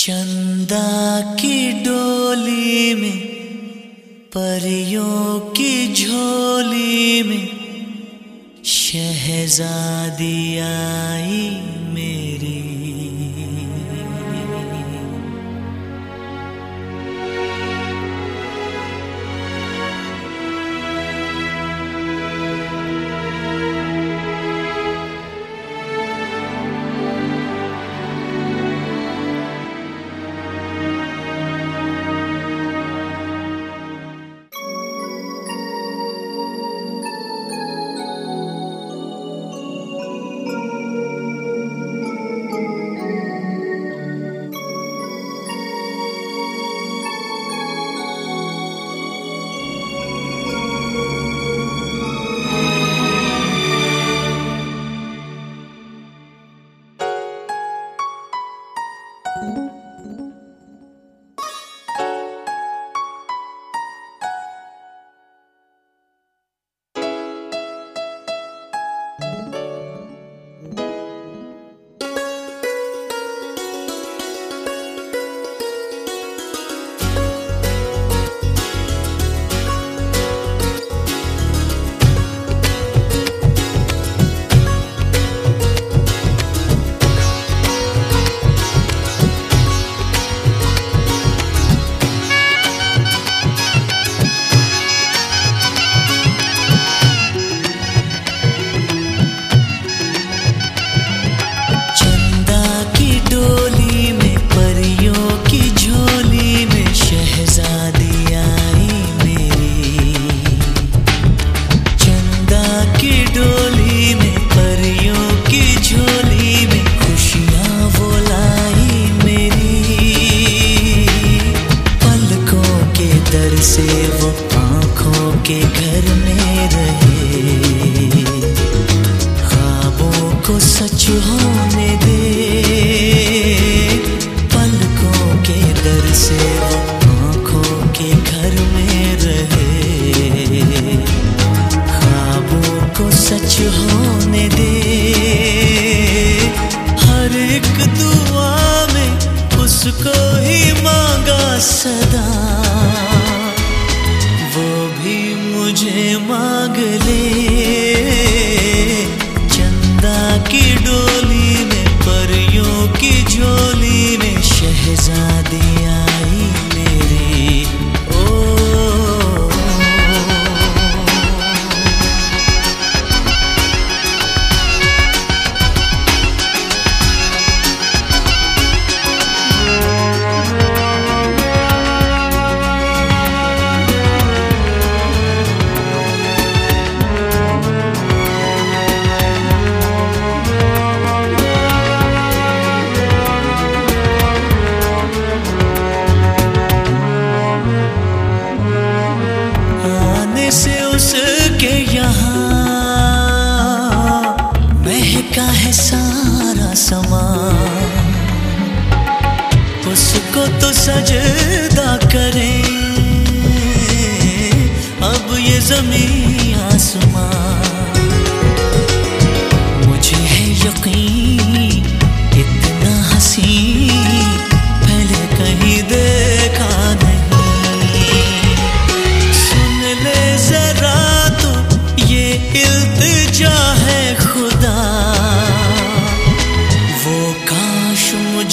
चंदा की डोली में परियों की झोली में शहजादी आई।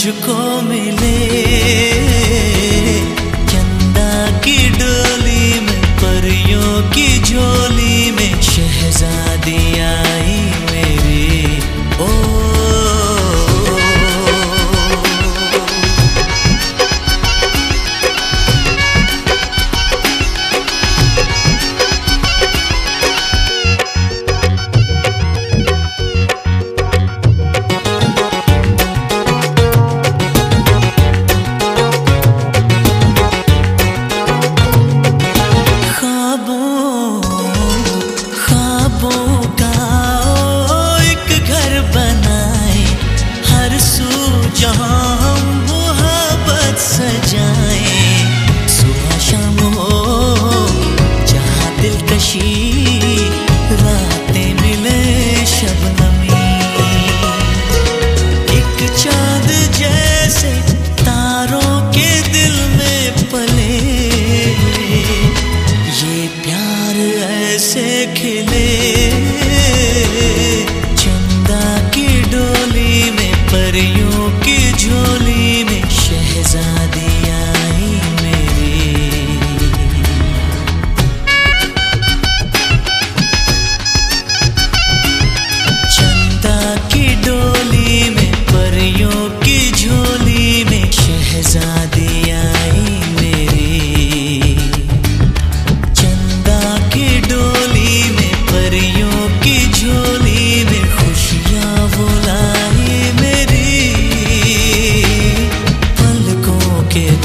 you call me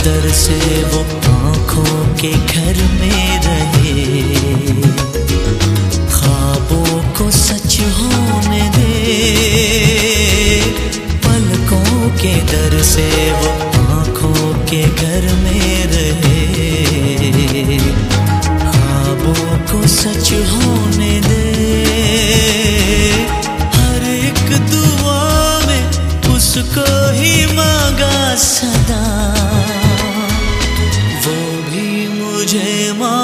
दर से वो आँखों के घर में रहे। ख्वाबों को सच होने दे। पलकों के दर से वो आँखों के घर में रहे। ख्वाबों को सच होने दे। हर एक दुआ में उसको ही मांगा सा जय माँ